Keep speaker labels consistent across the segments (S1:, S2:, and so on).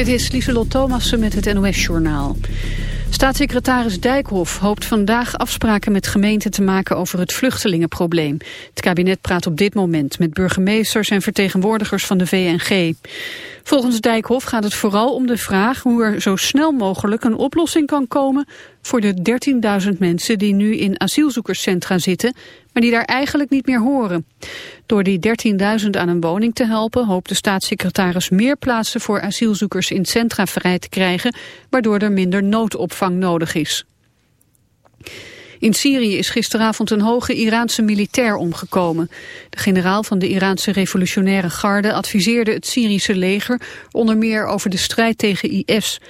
S1: Dit is Lieselot Thomassen met het NOS-journaal. Staatssecretaris Dijkhoff hoopt vandaag afspraken met gemeenten te maken over het vluchtelingenprobleem. Het kabinet praat op dit moment met burgemeesters en vertegenwoordigers van de VNG. Volgens Dijkhoff gaat het vooral om de vraag hoe er zo snel mogelijk een oplossing kan komen voor de 13.000 mensen die nu in asielzoekerscentra zitten, maar die daar eigenlijk niet meer horen. Door die 13.000 aan een woning te helpen hoopt de staatssecretaris meer plaatsen voor asielzoekers in centra vrij te krijgen, waardoor er minder noodopvang nodig is. In Syrië is gisteravond een hoge Iraanse militair omgekomen. De generaal van de Iraanse revolutionaire garde adviseerde het Syrische leger onder meer over de strijd tegen IS.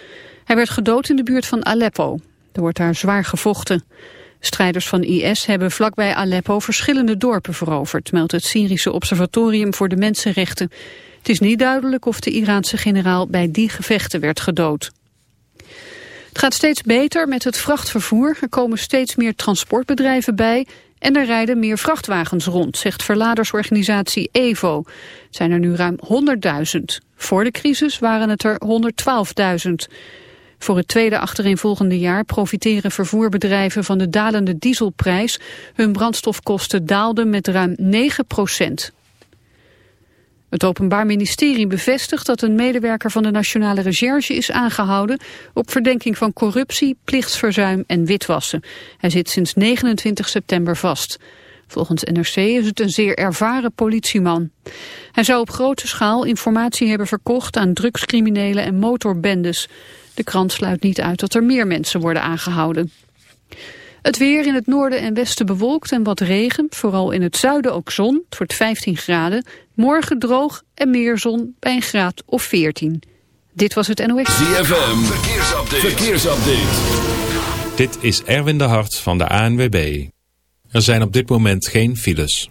S1: Hij werd gedood in de buurt van Aleppo. Er wordt daar zwaar gevochten. Strijders van IS hebben vlakbij Aleppo verschillende dorpen veroverd, meldt het Syrische Observatorium voor de Mensenrechten. Het is niet duidelijk of de Iraanse generaal bij die gevechten werd gedood. Het gaat steeds beter met het vrachtvervoer. Er komen steeds meer transportbedrijven bij en er rijden meer vrachtwagens rond, zegt verladersorganisatie EVO. Zijn er nu ruim 100.000. Voor de crisis waren het er 112.000. Voor het tweede achtereenvolgende jaar profiteren vervoerbedrijven van de dalende dieselprijs. Hun brandstofkosten daalden met ruim 9 procent. Het Openbaar Ministerie bevestigt dat een medewerker van de Nationale Recherche is aangehouden op verdenking van corruptie, plichtsverzuim en witwassen. Hij zit sinds 29 september vast. Volgens NRC is het een zeer ervaren politieman. Hij zou op grote schaal informatie hebben verkocht aan drugscriminelen en motorbendes. De krant sluit niet uit dat er meer mensen worden aangehouden. Het weer in het noorden en westen bewolkt en wat regen. Vooral in het zuiden ook zon. Het wordt 15 graden. Morgen droog en meer zon bij een graad of 14. Dit was het NOS.
S2: ZFM. Verkeersupdate. Verkeersupdate.
S3: Dit is Erwin de Hart van de ANWB. Er zijn op dit moment geen files.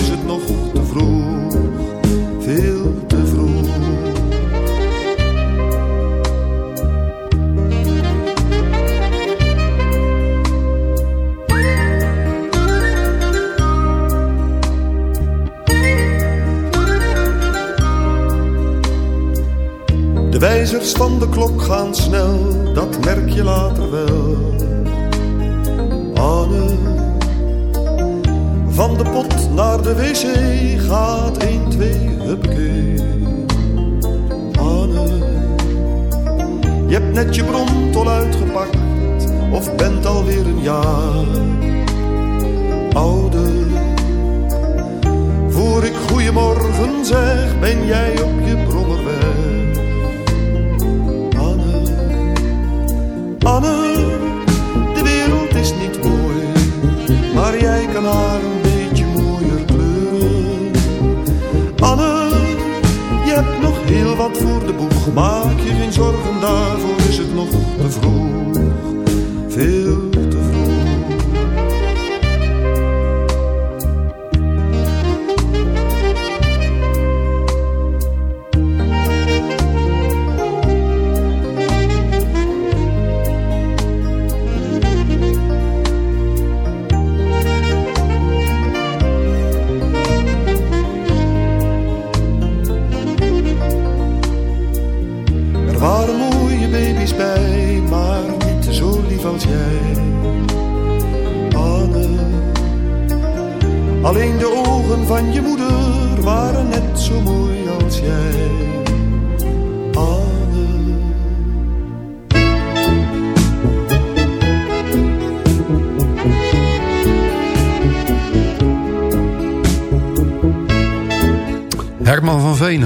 S4: De wijzers van de klok gaan snel, dat merk je later wel. Anne, Van de pot naar de wc gaat 1, 2, huppakee. Anne, je hebt net je brontol uitgepakt of bent alweer een jaar ouder. Voor ik goeiemorgen zeg, ben jij op je brommer haar een beetje mooier kleuren. Anne, je hebt nog heel wat voor de boeg, maak je geen zorgen, daarvoor is het nog te vroeg. Veel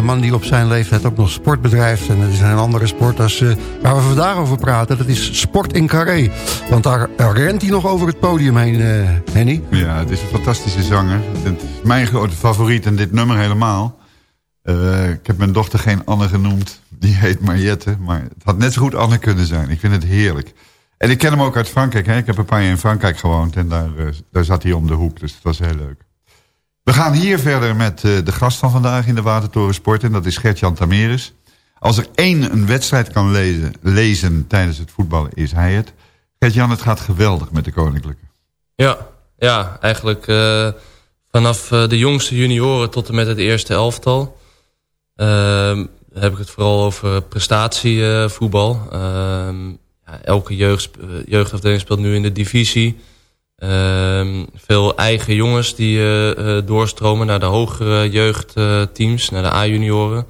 S5: man die op zijn leeftijd ook nog sport bedrijft. En dat is een andere sport als, eh, waar we vandaag over praten. Dat is sport in carré. Want daar rent hij nog over het podium heen, eh, Henny.
S6: Ja, het is een fantastische zanger. Het is mijn grote favoriet en dit nummer helemaal. Eh, ik heb mijn dochter geen Anne genoemd. Die heet Mariette. Maar het had net zo goed Anne kunnen zijn. Ik vind het heerlijk. En ik ken hem ook uit Frankrijk. Hè? Ik heb een paar jaar in Frankrijk gewoond. En daar, daar zat hij om de hoek. Dus dat was heel leuk. We gaan hier verder met eh, de gast van vandaag in de Watertoren Sport. En dat is Gert-Jan Tameres. Als er één een wedstrijd kan lezen, lezen tijdens het voetballen, is hij het. Gert-Jan, het gaat geweldig met de Koninklijke.
S7: Ja, ja eigenlijk eh, vanaf eh, de jongste junioren tot en met het eerste elftal. ehm, heb ik het vooral over prestatievoetbal. Ehm, ja, elke jeugd, jeugdafdeling speelt nu in de divisie. Ehm, veel eigen jongens die eh, eh, doorstromen naar de hogere jeugdteams, naar de A-junioren.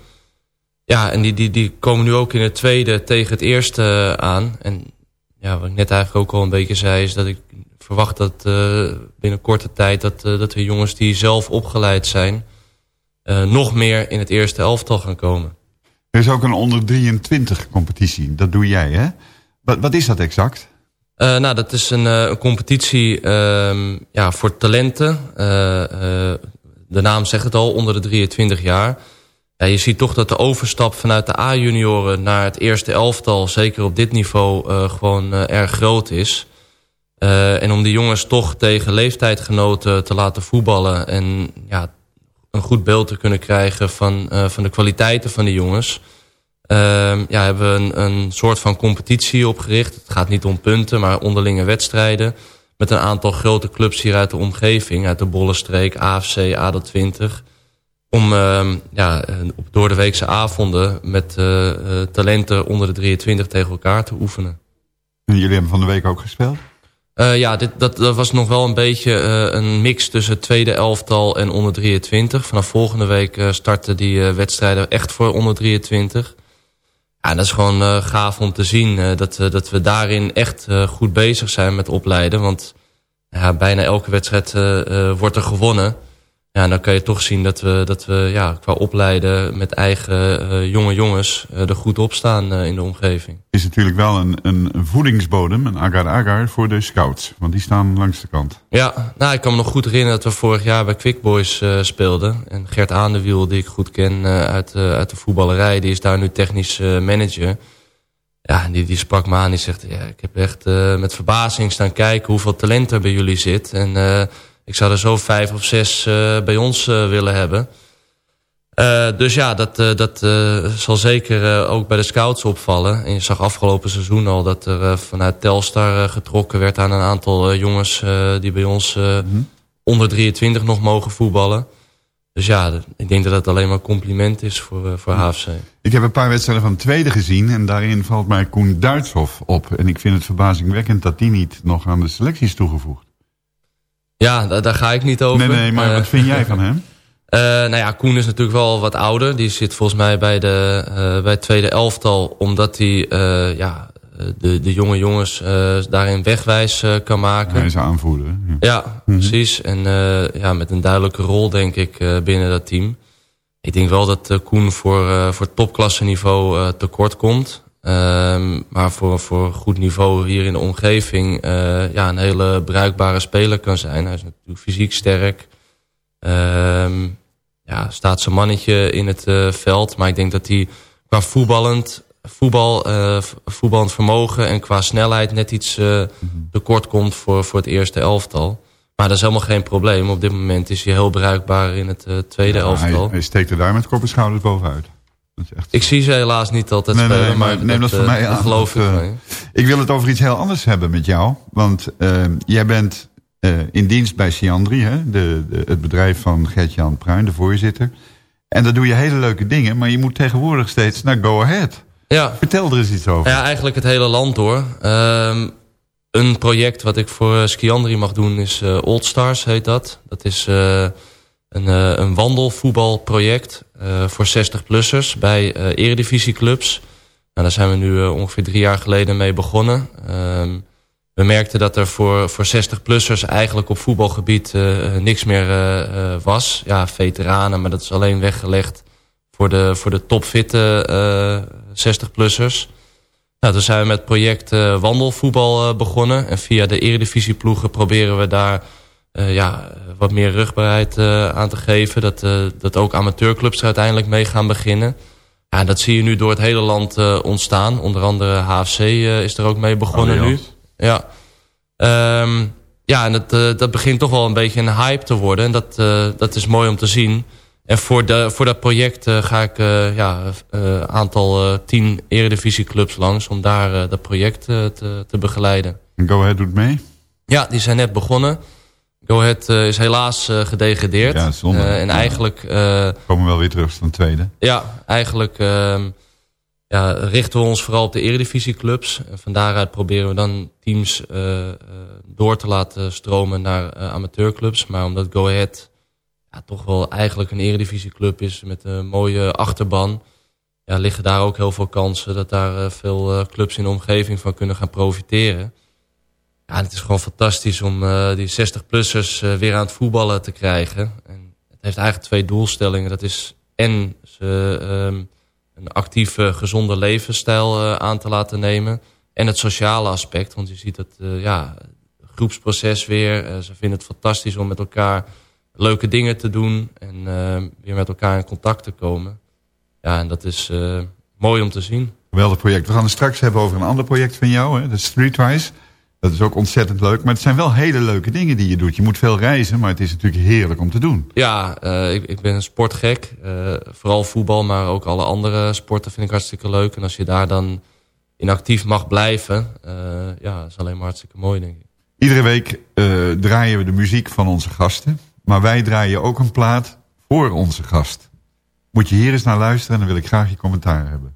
S7: Ja, en die, die, die komen nu ook in het tweede tegen het eerste aan. En ja, wat ik net eigenlijk ook al een beetje zei... is dat ik verwacht dat eh, binnen korte tijd... dat, eh, dat we jongens die zelf opgeleid zijn... eh, nog meer in het eerste elftal gaan komen.
S6: Er is ook een onder 23 competitie. Dat doe jij, hè? Wat, wat is dat exact?
S7: Eh, nou, dat is een, eh, competitie ehm, ja, voor talenten. Eh, de naam zegt het al, onder de 23 jaar. Ja, je ziet toch dat de overstap vanuit de A-junioren naar het eerste elftal... zeker op dit niveau gewoon erg groot is. En om die jongens toch tegen leeftijdgenoten te laten voetballen... en ja, een goed beeld te kunnen krijgen van, van de kwaliteiten van die jongens... Ehm, ja, hebben we een, een soort van competitie opgericht. Het gaat niet om punten, maar onderlinge wedstrijden. Met een aantal grote clubs hier uit de omgeving. Uit de Bollenstreek, AFC, ADO20. Om ehm, ja, op door de weekse avonden met eh, eh, talenten onder de 23 tegen elkaar te oefenen.
S6: En jullie hebben van de week ook gespeeld?
S7: Uh, ja, dit, dat, dat was nog wel een beetje uh, een mix tussen het tweede elftal en onder 23. Vanaf volgende week starten die wedstrijden echt voor onder 23. Ja, dat is gewoon gaaf om te zien dat, dat we daarin echt goed bezig zijn met opleiden. Want bijna elke wedstrijd wordt er gewonnen. Ja, dan kan je toch zien dat we, dat we ja, qua opleiden met eigen uh, jonge jongens uh, er goed op staan uh, in de omgeving.
S6: is natuurlijk wel een, een voedingsbodem, een agar-agar voor de scouts. Want die staan langs de kant.
S7: Ja, nou, ik kan me nog goed herinneren dat we vorig jaar bij Quick Boys speelden. En Gert Aandewiel, die ik goed ken uit, uit de voetballerij, die is daar nu technisch manager. Ja, die, die sprak me aan, die zegt, ja, ik heb echt met verbazing staan kijken hoeveel talent er bij jullie zit. En ik zou er zo vijf of zes uh, bij ons uh, willen hebben. Uh, dus ja, dat, dat zal zeker ook bij de scouts opvallen. En je zag afgelopen seizoen al dat er vanuit Telstar getrokken werd aan een aantal jongens die bij ons mm -hmm. onder 23 nog mogen voetballen. Dus ja, ik denk dat dat alleen maar een compliment is voor, voor HFC.
S6: Ik heb een paar wedstrijden van het tweede gezien en daarin valt mij Koen Duitshoff op. En ik vind het verbazingwekkend dat die niet nog aan de selectie is toegevoegd.
S7: Ja, da- daar ga ik niet over.
S6: Nee, nee, maar
S7: Eh,
S6: wat vind jij van hem?
S7: Eh, nou ja, Koen is natuurlijk wel wat ouder. Die zit volgens mij bij, de, eh, bij het tweede elftal. Omdat hij ja, de, de jonge jongens daarin wegwijs kan maken.
S6: Hij is aanvoerder. Ja.
S7: Ja, precies. En ja, met een duidelijke rol denk ik binnen dat team. Ik denk wel dat Koen voor, voor topklasse niveau eh, tekort komt. Ehm, maar voor, voor goed niveau hier in de omgeving eh, ja, een hele bruikbare speler kan zijn. Hij is natuurlijk fysiek sterk. Ehm, ja, staat zijn mannetje in het eh, veld. Maar ik denk dat hij qua voetballend, voetbal, v- voetballend vermogen en qua snelheid net iets eh, tekort komt voor, voor het eerste elftal. Maar dat is helemaal geen probleem. Op dit moment is hij heel bruikbaar in het tweede
S6: Ja,
S7: elftal.
S6: hij, hij steekt er daar met kop en schouders bovenuit. Echt...
S7: Ik zie ze helaas niet altijd
S6: Nee, nee,
S7: spelen,
S6: maar
S7: maar
S6: neem dat,
S7: dat,
S6: van
S7: eh,
S6: mij aan.
S7: geloof
S6: Dat,
S7: ik
S6: eh. Ik wil het over iets heel anders hebben met jou. Want eh, jij bent in dienst bij Siandri, hè? De, de, het bedrijf van Gert-Jan Pruin, de voorzitter. En daar doe je hele leuke dingen, maar je moet tegenwoordig steeds naar Go Ahead.
S7: Ja.
S6: Vertel er eens iets over.
S7: Ja, eigenlijk het hele land door. Ehm, een project wat ik voor Skiandri mag doen is uh, Old Stars, heet dat. Dat is uh, een, uh, een wandelvoetbalproject uh, voor 60-plussers bij uh, eredivisieclubs. Nou, daar zijn we nu ongeveer drie jaar geleden mee begonnen. Um, we merkten dat er voor, voor 60-plussers eigenlijk op voetbalgebied niks meer was. Ja, veteranen, maar dat is alleen weggelegd voor de, voor de topfitte uh, 60-plussers. Nou, toen zijn we met het project wandelvoetbal begonnen. En via de eredivisieploegen proberen we daar ja, wat meer rugbaarheid aan te geven. Dat, dat ook amateurclubs er uiteindelijk mee gaan beginnen. Ja, dat zie je nu door het hele land ontstaan. Onder andere HFC is er ook mee begonnen
S6: oh,
S7: nu. Ja, um, ja en dat, dat begint toch wel een beetje een hype te worden. En dat, dat is mooi om te zien. En voor, de, voor dat project uh, ga ik een ja, aantal tien eredivisieclubs langs... om daar dat project te, te begeleiden.
S6: En Go Ahead doet mee?
S7: Ja, die zijn net begonnen. Go Ahead is helaas gedegradeerd.
S6: Ja, zonde.
S7: en eigenlijk...
S6: Komen we wel weer terug van tweede.
S7: Ja, eigenlijk ehm, ja, richten we ons vooral op de eredivisieclubs. En van daaruit proberen we dan teams door te laten stromen naar amateurclubs. Maar omdat Go Ahead ja, toch wel eigenlijk een eredivisieclub is met een mooie achterban. Ja, liggen daar ook heel veel kansen dat daar uh, veel uh, clubs in de omgeving van kunnen gaan profiteren. Ja, het is gewoon fantastisch om uh, die 60-plussers weer aan het voetballen te krijgen. En het heeft eigenlijk twee doelstellingen. Dat is en ze um, een actieve, gezonde levensstijl aan te laten nemen. En het sociale aspect, want je ziet het ja, groepsproces weer. ze vinden het fantastisch om met elkaar leuke dingen te doen en uh, weer met elkaar in contact te komen. Ja, en dat is mooi om te zien.
S6: Geweldig project. We gaan het straks hebben over een ander project van jou, hè? de Streetwise. Dat is ook ontzettend leuk. Maar het zijn wel hele leuke dingen die je doet. Je moet veel reizen, maar het is natuurlijk heerlijk om te doen.
S7: Ja, uh, ik, ik, ben een sportgek. vooral voetbal, maar ook alle andere sporten vind ik hartstikke leuk. En als je daar dan in actief mag blijven, ja, dat is alleen maar hartstikke mooi, denk ik.
S6: Iedere week draaien we de muziek van onze gasten. Maar wij draaien ook een plaat voor onze gast. Moet je hier eens naar luisteren en dan wil ik graag je commentaar hebben.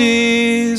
S8: we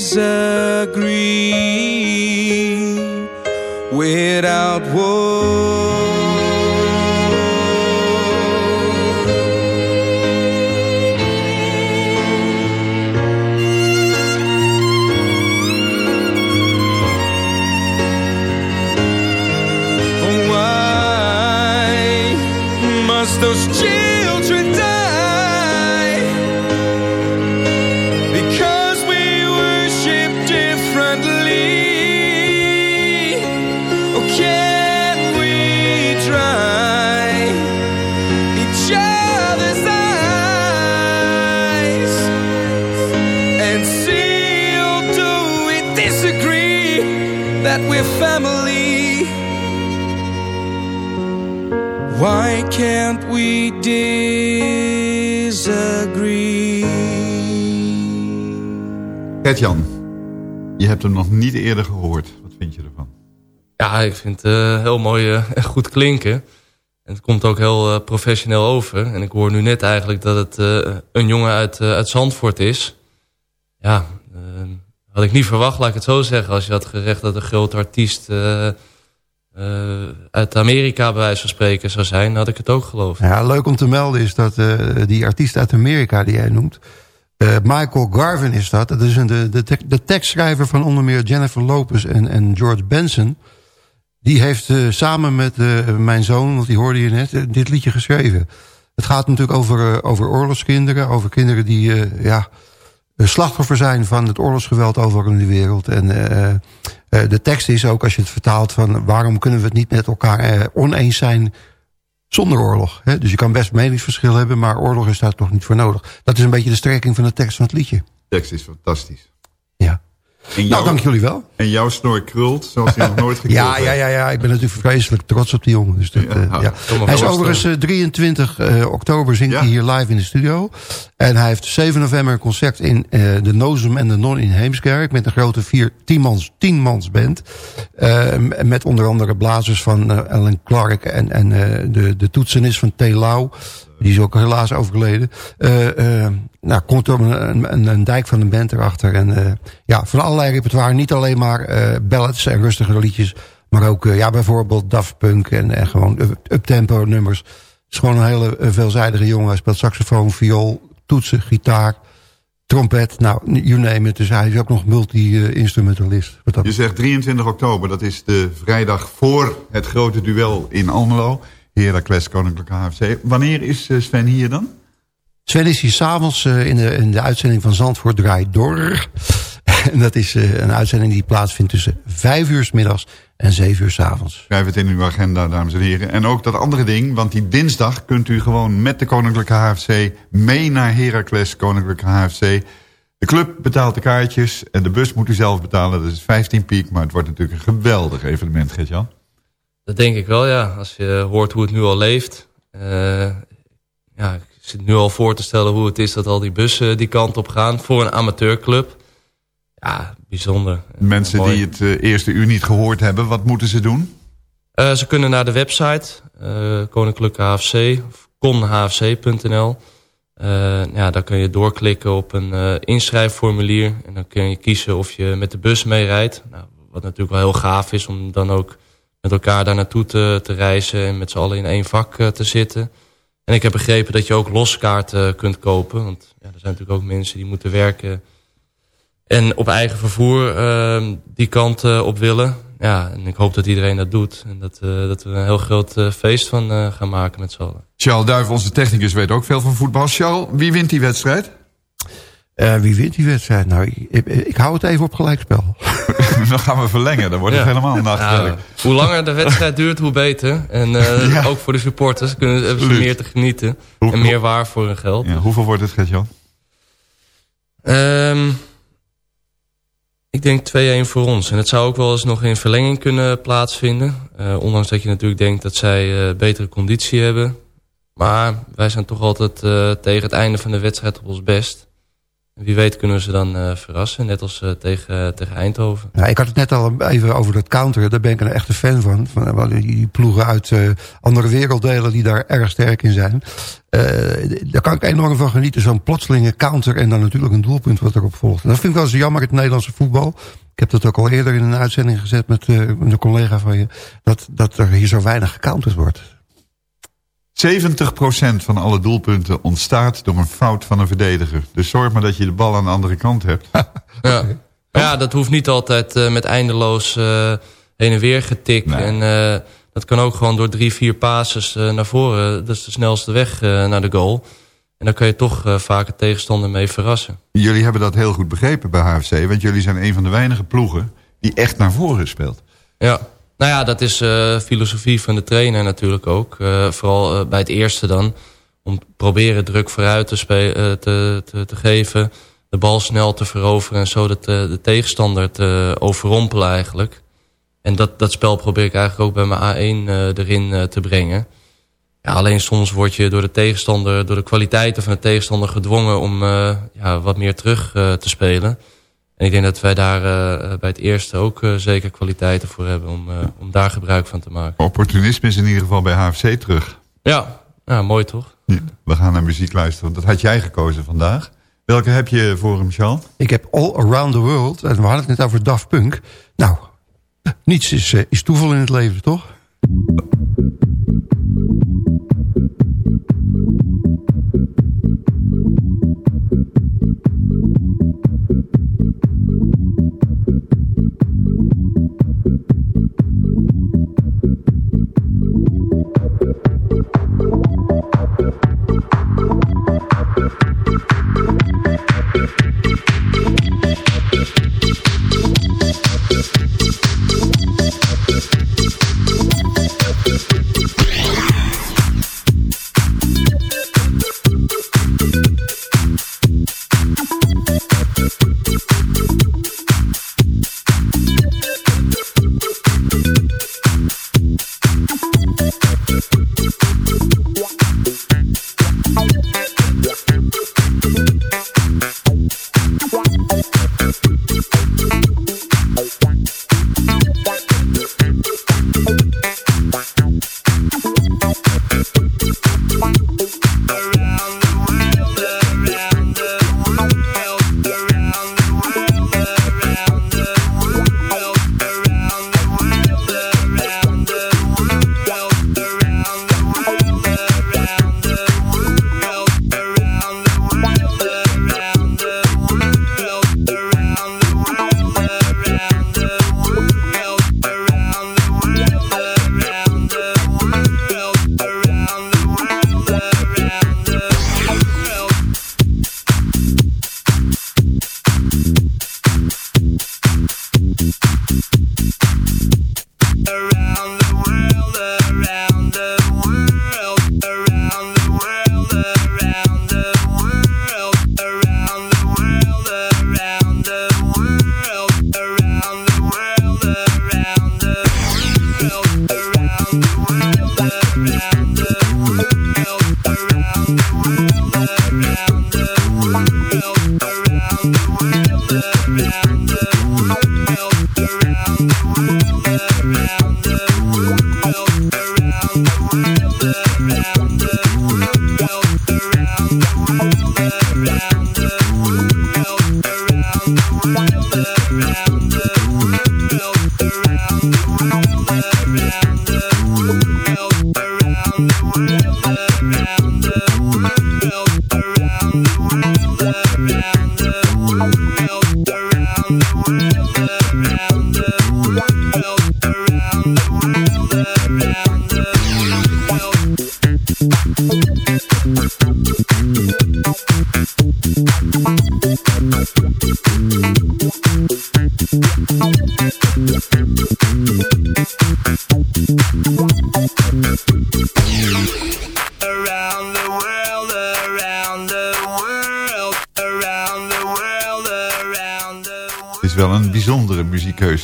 S8: that we're family? Why can't we disagree?
S6: Gert-Jan, je hebt hem nog niet eerder gehoord. Wat vind je ervan?
S7: Ja, ik vind het eh, heel mooi eh, en goed klinken. En het komt ook heel eh, professioneel over. En ik hoor nu net eigenlijk dat het een jongen uit, uit Zandvoort is. Ja, had ik niet verwacht, laat ik het zo zeggen. Als je had gezegd dat een grote artiest eh, eh, uit Amerika bij wijze van spreken zou zijn, had ik het ook geloofd.
S5: Ja, leuk om te melden is dat eh, die artiest uit Amerika die jij noemt... Michael Garvin is dat. Dat is een, de, de, tek- de tekstschrijver van onder meer Jennifer Lopez en, en George Benson. Die heeft samen met mijn zoon, want die hoorde je net, dit liedje geschreven. Het gaat natuurlijk over, over oorlogskinderen. Over kinderen die ja, slachtoffer zijn van het oorlogsgeweld overal in de wereld. En eh, eh, de tekst is ook, als je het vertaalt, van waarom kunnen we het niet met elkaar eh, oneens zijn zonder oorlog. Hè? Dus je kan best meningsverschil hebben, maar oorlog is daar toch niet voor nodig. Dat is een beetje de strekking van de tekst van het liedje.
S6: De tekst is fantastisch.
S5: Nou, dank jullie wel.
S6: En jouw snor krult, zoals hij nog nooit gekruld
S5: Ja, ja, ja, ja, ik ben natuurlijk vreselijk trots op die jongen. Dus dat, eh,
S6: Ja,
S5: ja.
S6: kom maar
S5: Hij is overigens eh, 23 eh, oktober zingt hij hier live in de studio. En hij heeft 7 november een concert in eh, de Nozem en de Non in Heemskerk... met een grote vier, tienmans, tienmans band. Eh, m- met onder andere blazers van eh, Alan Clark en, en eh, de, de toetsenist van T. Lau. Die is ook helaas overgeleden. Eh, eh, nou, komt er een, een, een dijk van een band erachter. En eh, ja, van allerlei repertoire. Niet alleen maar ballads en rustige liedjes. Maar ook ja, bijvoorbeeld Daft Punk en, en gewoon up- uptempo nummers. Het is gewoon een hele veelzijdige jongen. Hij speelt saxofoon, viool, toetsen, gitaar, trompet. Nou, you name it. Dus hij is ook nog multi-instrumentalist.
S6: Je zegt 23 oktober, dat is de vrijdag voor het grote duel in Almelo. Heracles Koninklijke HFC. Wanneer is eh, Sven hier dan?
S5: Sven is hier s'avonds uh, in, de, in de uitzending van Zandvoort Draait Door. en dat is uh, een uitzending die plaatsvindt tussen vijf uur s middags en zeven uur s avonds.
S6: Schrijf het in uw agenda, dames en heren. En ook dat andere ding, want die dinsdag kunt u gewoon met de Koninklijke HFC... mee naar Heracles Koninklijke HFC. De club betaalt de kaartjes en de bus moet u zelf betalen. Dat is 15 piek, maar het wordt natuurlijk een geweldig evenement, Gert-Jan.
S7: Dat denk ik wel, ja. Als je hoort hoe het nu al leeft. Uh, ja, ik zit nu al voor te stellen hoe het is dat al die bussen die kant op gaan. Voor een amateurclub. Ja, bijzonder.
S6: Mensen die het uh, eerste uur niet gehoord hebben, wat moeten ze doen?
S7: Uh, ze kunnen naar de website, Koninklijke HFC, konhfc.nl. ja, daar kun je doorklikken op een inschrijfformulier. En dan kun je kiezen of je met de bus meerijdt. Nou, wat natuurlijk wel heel gaaf is om dan ook met elkaar daar naartoe te, te reizen... en met z'n allen in één vak te zitten. En ik heb begrepen dat je ook loskaarten kunt kopen. Want ja, er zijn natuurlijk ook mensen die moeten werken En op eigen vervoer ehm, die kant op willen. Ja, en ik hoop dat iedereen dat doet. En dat, dat we een heel groot feest van gaan maken met z'n allen.
S6: Charles Duif, onze technicus, weet ook veel van voetbal. Charles, wie wint die wedstrijd?
S5: Uh, wie wint die wedstrijd? Nou, ik, ik, hou het even op gelijkspel.
S6: dan gaan we verlengen, dan wordt het helemaal nachtwerk. Ja,
S7: hoe langer de wedstrijd duurt, hoe beter. En uh, ja. ook voor de supporters kunnen, hebben ze meer te genieten. Hoe, en meer waar voor hun geld.
S6: hoeveel wordt het, Gert-Jan?
S7: Um, ik denk 2-1 voor ons. En het zou ook wel eens nog in verlenging kunnen plaatsvinden. Uh, ondanks dat je natuurlijk denkt dat zij betere conditie hebben. Maar wij zijn toch altijd tegen het einde van de wedstrijd op ons best. Wie weet kunnen ze dan uh, verrassen, net als uh, tegen, tegen Eindhoven.
S5: Ja, ik had het net al even over dat counter. Daar ben ik een echte fan van. van die ploegen uit andere werelddelen die daar erg sterk in zijn. daar kan ik enorm van genieten. Zo'n plotselinge counter en dan natuurlijk een doelpunt wat erop volgt. Dat vind ik wel eens jammer, het Nederlandse voetbal. Ik heb dat ook al eerder in een uitzending gezet met, met een collega van je. Dat, dat er hier zo weinig gecounterd wordt.
S6: 70% van alle doelpunten ontstaat door een fout van een verdediger. Dus zorg maar dat je de bal aan de andere kant hebt.
S7: ja. ja, dat hoeft niet altijd uh, met eindeloos uh, heen en weer getikt. Nee. En uh, dat kan ook gewoon door drie, vier passes naar voren. Dat is de snelste weg naar de goal. En dan kan je toch vaak het tegenstander mee verrassen.
S6: Jullie hebben dat heel goed begrepen bij HFC. Want jullie zijn een van de weinige ploegen die echt naar voren speelt.
S7: Ja. Nou ja, dat is uh, filosofie van de trainer natuurlijk ook. Uh, vooral uh, bij het eerste dan. Om proberen druk vooruit te, te, te, te, geven. De bal snel te veroveren. En zo de, de tegenstander te overrompelen eigenlijk. En dat, dat spel probeer ik eigenlijk ook bij mijn A1 erin te brengen. Ja, alleen soms word je door de tegenstander, door de kwaliteiten van de tegenstander gedwongen om ja, wat meer terug te spelen. En ik denk dat wij daar uh, bij het eerste ook uh, zeker kwaliteiten voor hebben om, uh, om daar gebruik van te maken.
S6: Opportunisme is in ieder geval bij HFC terug.
S7: Ja, ja mooi toch?
S6: Ja, we gaan naar muziek luisteren. Dat had jij gekozen vandaag. Welke heb je voor hem, Charles?
S5: Ik heb All Around the World. En we hadden het net over Daft Punk. Nou, niets is, is toeval in het leven, toch?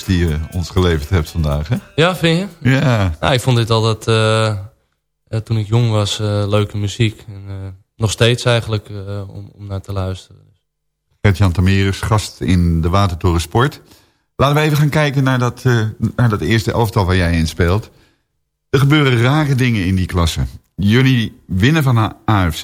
S6: Die je ons geleverd hebt vandaag, hè?
S7: Ja, vind je?
S6: Ja.
S7: Nou, ik vond dit altijd, eh, eh, toen ik jong was, eh, leuke muziek. En, eh, nog steeds eigenlijk eh, om, om naar te luisteren.
S6: Gert-Jan Tamerus, gast in de Watertoren Sport. Laten we even gaan kijken naar dat, eh, naar dat eerste elftal waar jij in speelt. Er gebeuren rare dingen in die klasse. Jullie winnen van de AFC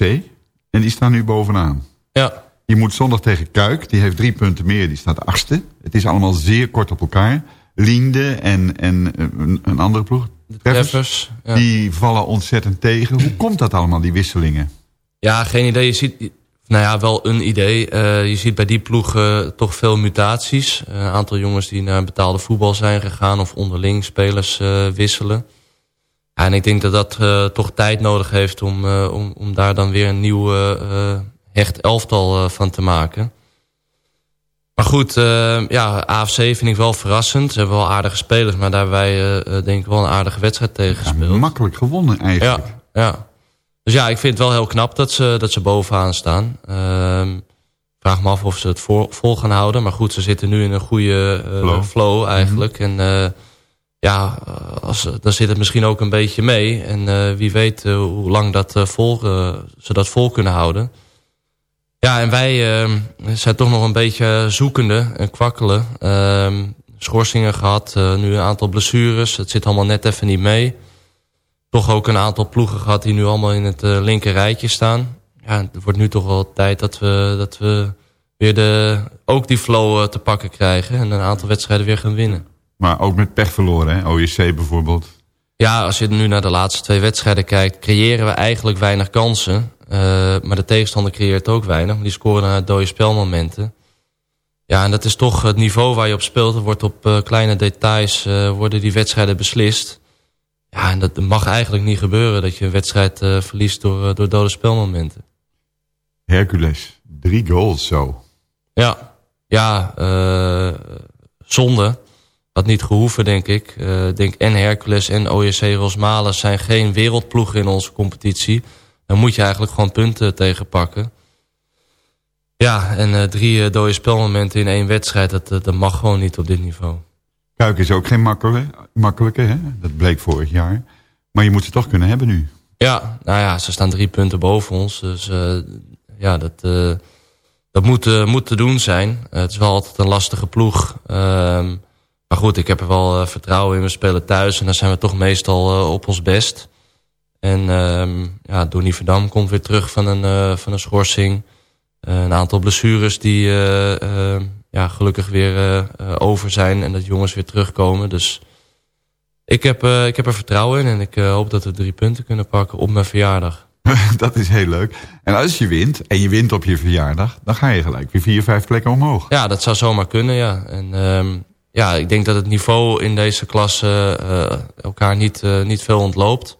S6: en die staan nu bovenaan.
S7: Ja.
S6: Je moet zondag tegen Kuik, die heeft drie punten meer, die staat achtste. Het is allemaal zeer kort op elkaar. Liende en, en eh, een, andere ploeg,
S7: De
S6: Treffers,
S7: treffers. Ja.
S6: die vallen ontzettend tegen. Hoe komt dat allemaal, die wisselingen?
S7: Ja, geen idee. Je ziet, nou ja, wel een idee. Eh, je ziet bij die ploegen toch veel mutaties. Eh, een aantal jongens die naar betaalde voetbal zijn gegaan... of onderling spelers eh, wisselen. Ja, en ik denk dat dat eh, toch tijd nodig heeft... om, eh, om, om daar dan weer een nieuw eh, hecht elftal eh, van te maken. Maar goed, eh, ja, AFC vind ik wel verrassend. Ze hebben wel aardige spelers... maar daar hebben wij eh, denk ik wel een aardige wedstrijd tegen gespeeld.
S6: Makkelijk gewonnen eigenlijk.
S7: Ja, ja. Dus ja, ik vind het wel heel knap dat ze, dat ze bovenaan staan. Ehm vraag me af of ze het voor, vol gaan houden. Maar goed, ze zitten nu in een goede
S6: Flow.
S7: flow. eigenlijk. En ja, als, dan zit het misschien ook een beetje mee. En wie weet hoe lang dat, vol, ze dat vol kunnen houden. Ja, en wij eh, zijn toch nog een beetje zoekende en kwakkelen. Ehm, schorsingen gehad, eh, nu een aantal blessures. Het zit allemaal net even niet mee toch ook een aantal ploegen gehad die nu allemaal in het uh, linker rijtje staan. Ja, het wordt nu toch wel tijd dat we, dat we weer de, ook die flow uh, te pakken krijgen. En een aantal wedstrijden weer gaan winnen.
S6: Maar ook met pech verloren, hè? OJC bijvoorbeeld.
S7: Ja, als je nu naar de laatste twee wedstrijden kijkt... creëren we eigenlijk weinig kansen. Uh, maar de tegenstander creëert ook weinig. Maar die scoren dode spelmomenten. Ja, en dat is toch het niveau waar je op speelt. Er wordt op uh, kleine details uh, worden die wedstrijden beslist. Ja, en dat mag eigenlijk niet gebeuren... dat je een wedstrijd uh, verliest door, door dode spelmomenten.
S6: Hercules, drie goals zo.
S7: Ja, ja uh, zonde. Had niet gehoeven, denk ik. Uh, denk en Hercules en OJC Rosmalen zijn geen wereldploegen in onze competitie. Dan moet je eigenlijk gewoon punten tegenpakken. Ja, en uh, drie dode spelmomenten in één wedstrijd, dat, dat mag gewoon niet op dit niveau.
S6: Kuik is ook geen makkelijke, makkelijke hè? dat bleek vorig jaar. Maar je moet ze toch kunnen hebben nu.
S7: Ja, nou ja, ze staan drie punten boven ons. Dus uh, ja, dat, uh, dat moet, uh, moet te doen zijn. het is wel altijd een lastige ploeg. Ehm, maar goed, ik heb er wel vertrouwen in. We spelen thuis en dan zijn we toch meestal op ons best. En um, ja, Donny Verdam komt weer terug van een, van een schorsing. een aantal blessures die ja, gelukkig weer over zijn. En dat jongens weer terugkomen. Dus ik heb, ik heb er vertrouwen in en ik hoop dat we drie punten kunnen pakken op mijn verjaardag.
S6: dat is heel leuk. En als je wint, en je wint op je verjaardag... dan ga je gelijk weer vier, vijf plekken omhoog.
S7: Ja, dat zou zomaar kunnen, ja. En um, ja, ik denk dat het niveau in deze klasse uh, elkaar niet, niet veel ontloopt.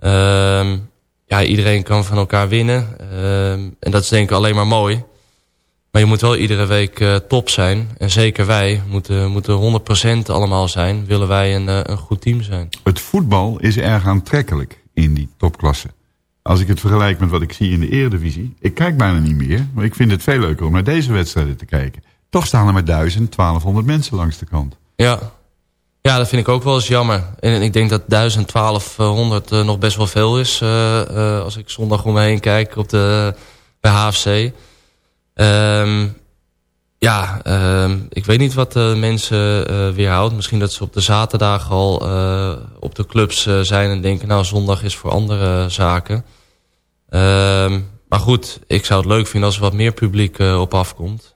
S7: Um, ja, iedereen kan van elkaar winnen. Um, en dat is denk ik alleen maar mooi. Maar je moet wel iedere week uh, top zijn. En zeker wij moeten, moeten 100% allemaal zijn. Willen wij een, uh, een goed team zijn.
S6: Het voetbal is erg aantrekkelijk in die topklasse. Als ik het vergelijk met wat ik zie in de Eredivisie. Ik kijk bijna niet meer. Maar ik vind het veel leuker om naar deze wedstrijden te kijken. Toch staan er maar 1000, 1200 mensen langs de kant.
S7: Ja, ja dat vind ik ook wel eens jammer. En ik denk dat 1000, 1200 uh, nog best wel veel is. Uh, als ik zondag om me heen kijk op de, bij HFC. Um, ja, um, ik weet niet wat de mensen uh, weerhoudt. Misschien dat ze op de zaterdag al op de clubs zijn en denken... nou, zondag is voor andere zaken. Um, maar goed, ik zou het leuk vinden als er wat meer publiek op afkomt.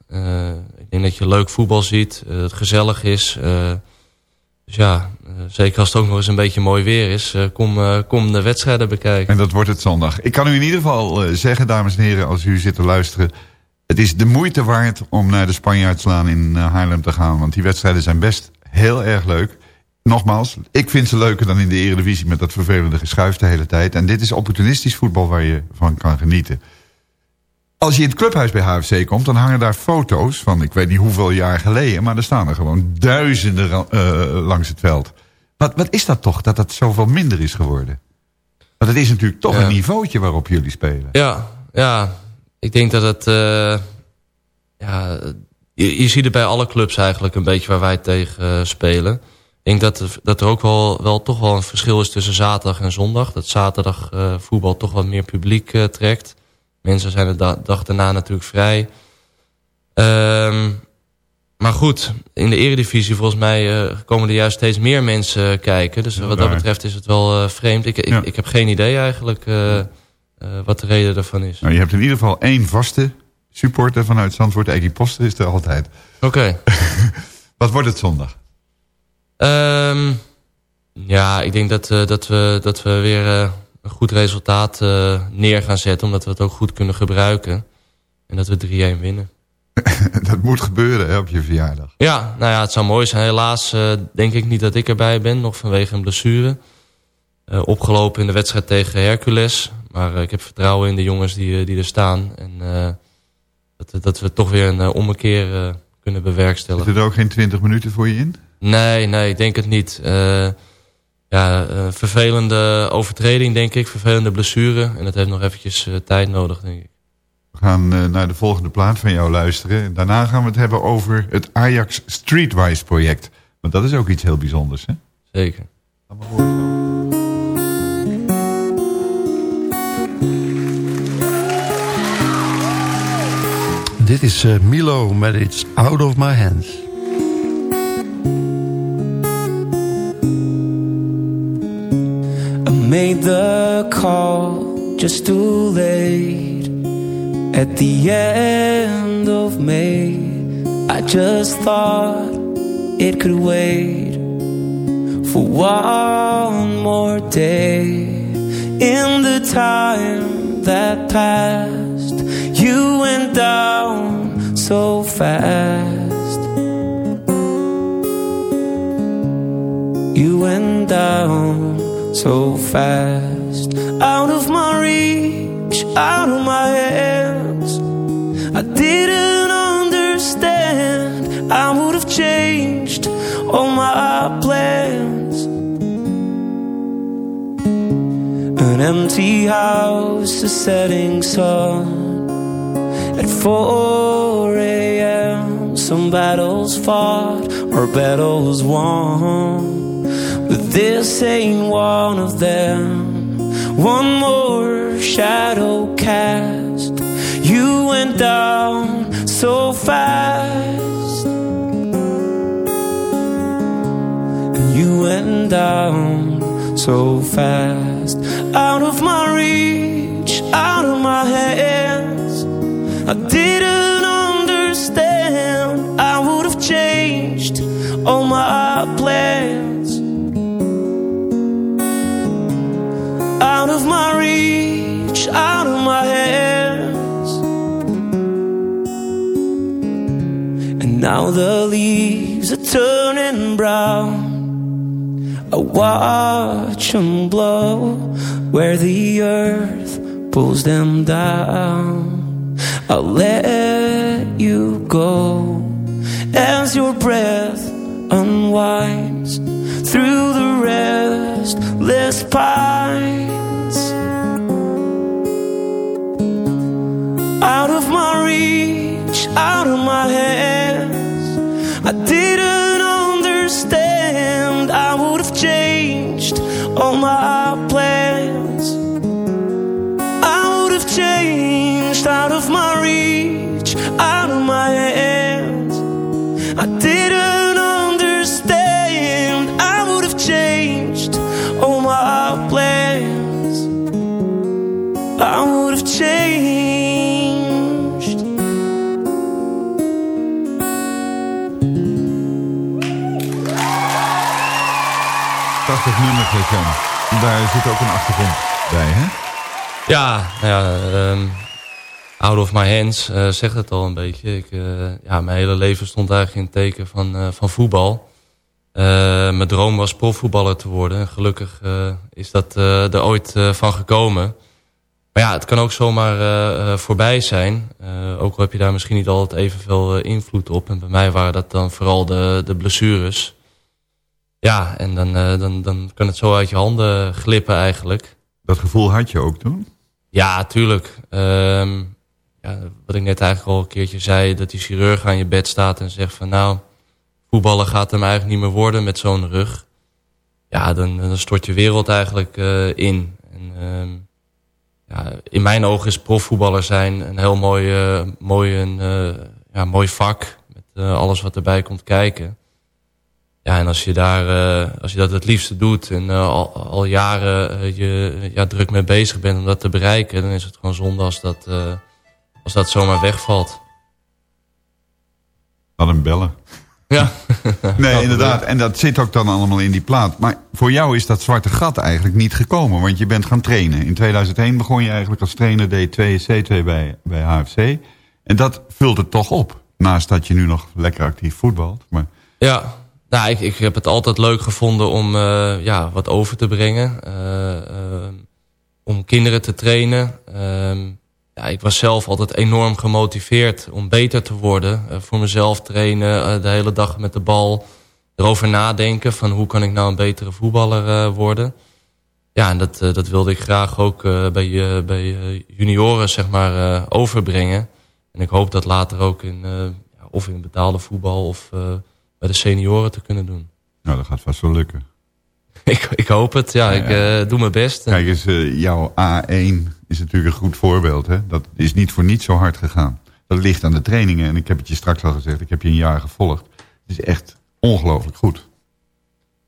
S7: ik denk dat je leuk voetbal ziet, het gezellig is. Dus ja, zeker als het ook nog eens een beetje mooi weer is... kom, kom de wedstrijden bekijken.
S6: En dat wordt het zondag. Ik kan u in ieder geval zeggen, dames en heren, als u zit te luisteren... Het is de moeite waard om naar de Spanjaardslaan in Haarlem te gaan. Want die wedstrijden zijn best heel erg leuk. Nogmaals, ik vind ze leuker dan in de Eredivisie... met dat vervelende geschuif de hele tijd. En dit is opportunistisch voetbal waar je van kan genieten. Als je in het clubhuis bij HFC komt... dan hangen daar foto's van ik weet niet hoeveel jaar geleden... maar er staan er gewoon duizenden uh, langs het veld. Wat, wat is dat toch, dat dat zoveel minder is geworden? Want het is natuurlijk toch ja. een niveautje waarop jullie spelen.
S7: Ja, ja, ik denk dat het... Uh, ja, je, je ziet het bij alle clubs eigenlijk een beetje waar wij tegen eh, spelen. Ik denk dat er, dat er ook wel, wel toch wel een verschil is tussen zaterdag en zondag. Dat zaterdag voetbal toch wat meer publiek trekt. Mensen zijn de da dag daarna natuurlijk vrij. Um, maar goed, in de eredivisie volgens mij uh, komen er juist steeds meer mensen kijken. Dus wat dat betreft is het wel vreemd. Ik, ik, ik, heb geen idee eigenlijk wat de reden daarvan is.
S6: Nou, je hebt in ieder geval één vaste supporter vanuit Zandvoort. Eki Poster is er altijd.
S7: Oké. Okay.
S6: wat wordt het zondag?
S7: Um, ja, ik denk dat, dat, we, dat we weer een goed resultaat uh, neer gaan zetten. Omdat we het ook goed kunnen gebruiken. En dat we 3-1 winnen.
S6: dat moet gebeuren hè, op je verjaardag.
S7: Ja, nou ja, het zou mooi zijn. Helaas denk ik niet dat ik erbij ben. Nog vanwege een blessure. opgelopen in de wedstrijd tegen Hercules. Maar ik heb vertrouwen in de jongens die, die er staan. En dat, dat we toch weer een ommekeer kunnen bewerkstelligen.
S6: Zit er ook geen 20 minuten voor je in?
S7: Nee, nee, ik denk het niet. Ja, uh, vervelende overtreding, denk ik. Vervelende blessure. En dat heeft nog eventjes uh, tijd nodig, denk ik.
S6: We gaan naar de volgende plaat van jou luisteren. Daarna gaan we het hebben over het Ajax Streetwise project. Want dat is ook iets heel bijzonders, hè?
S7: Zeker.
S5: Dit is Milo met It's Out of My Hands.
S8: Made the call just too late. At the end of May I just thought it could wait For one more day. In the time that passed You went down so fast. You went down so fast. Out of my reach, out of my hands. I didn't understand. I would have changed all my plans. An empty house, a setting sun. At 4 a.m. Some battles fought or battles won this ain't one of them. One more shadow cast. You went down so fast. And you went down so fast. Out of my reach, out of my hands. I didn't understand. I would have changed all my reach, out of my hands. And now the leaves are turning brown. I watch them blow where the earth pulls them down. I'll let you go as your breath unwinds through the restless pines out of my reach out of my hands. I didn't understand I would have changed all my plans. I would have changed out
S6: Daar zit ook een achtergrond bij, hè?
S7: Ja, nou ja, um, out of my hands uh, zegt het al een beetje. Ik, uh, ja, mijn hele leven stond eigenlijk in het teken van, uh, van voetbal. mijn droom was profvoetballer te worden. Gelukkig is dat er ooit van gekomen. Maar ja, het kan ook zomaar voorbij zijn. ook al heb je daar misschien niet altijd evenveel invloed op. En bij mij waren dat dan vooral de, de blessures. Ja, en dan, dan, dan kan het zo uit je handen glippen eigenlijk.
S6: Dat gevoel had je ook toen?
S7: Ja, tuurlijk. Um, ja, wat ik net eigenlijk al een keertje zei... dat die chirurg aan je bed staat en zegt van... nou, voetballen gaat hem eigenlijk niet meer worden met zo'n rug. Ja, dan, dan stort je wereld eigenlijk uh, in. En, uh, ja, in mijn ogen is profvoetballer zijn een heel mooi, uh, mooi, een, ja, mooi vak. Met alles wat erbij komt kijken. Ja, en als je, daar, als je dat het liefste doet en al, al, jaren je ja, druk mee bezig bent om dat te bereiken... dan is het gewoon zonde als dat, als dat zomaar wegvalt.
S6: Dan hem bellen.
S7: Ja.
S6: nee, inderdaad. En dat zit ook dan allemaal in die plaat. Maar voor jou is dat zwarte gat eigenlijk niet gekomen. Want je bent gaan trainen. In 2001 begon je eigenlijk als trainer D2 C2 bij, bij HFC. En dat vult het toch op. Naast dat je nu nog lekker actief voetbalt. Maar...
S7: Ja, nou, ik, ik heb het altijd leuk gevonden om uh, ja, wat over te brengen. Uh, uh, om kinderen te trainen. Ehm, ja, ik was zelf altijd enorm gemotiveerd om beter te worden. Voor mezelf trainen, de hele dag met de bal. Erover nadenken van hoe kan ik nou een betere voetballer worden. Ja, en dat, dat wilde ik graag ook bij, bij junioren zeg maar, overbrengen. En ik hoop dat later ook in, of in betaalde voetbal of bij de senioren te kunnen doen.
S6: Nou, dat gaat vast wel lukken.
S7: ik, ik hoop het, ja. ja, ja. Ik doe mijn best.
S6: Kijk eens, jouw A1 is natuurlijk een goed voorbeeld. Hè? Dat is niet voor niets zo hard gegaan. Dat ligt aan de trainingen. En ik heb het je straks al gezegd. Ik heb je een jaar gevolgd. Het is echt ongelooflijk goed.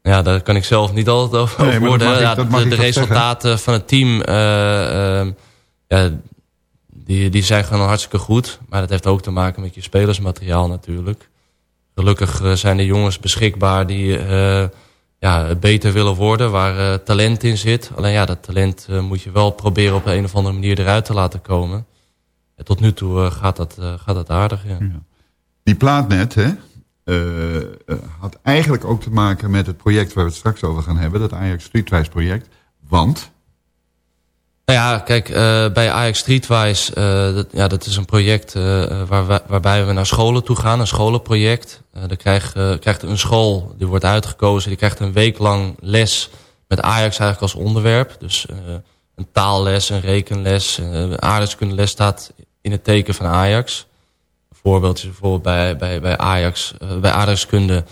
S7: Ja, daar kan ik zelf niet altijd over nee, worden. Ja, de, de resultaten van het team... Uh, uh, ja, die, die zijn gewoon hartstikke goed. Maar dat heeft ook te maken met je spelersmateriaal natuurlijk. Gelukkig uh, zijn de jongens beschikbaar die ja, beter willen worden, waar uh, talent in zit. Alleen ja, dat talent moet je wel proberen op een of andere manier eruit te laten komen. En tot nu toe gaat, dat, gaat dat aardig, ja. ja.
S6: Die plaat net, hè, had eigenlijk ook te maken met het project waar we het straks over gaan hebben. Dat Ajax Streetwise project. Want...
S7: Nou ja, kijk, uh, bij Ajax Streetwise, uh, dat, ja, dat is een project uh, waar, waarbij we naar scholen toe gaan. Een scholenproject. dan krijgt, krijgt een school, die wordt uitgekozen, die krijgt een week lang les met Ajax eigenlijk als onderwerp. Dus een taalles, een rekenles, een aardrijkskundeles staat in het teken van Ajax. Een voorbeeld is bijvoorbeeld bij, bij, bij Ajax, bij aardrijkskunde...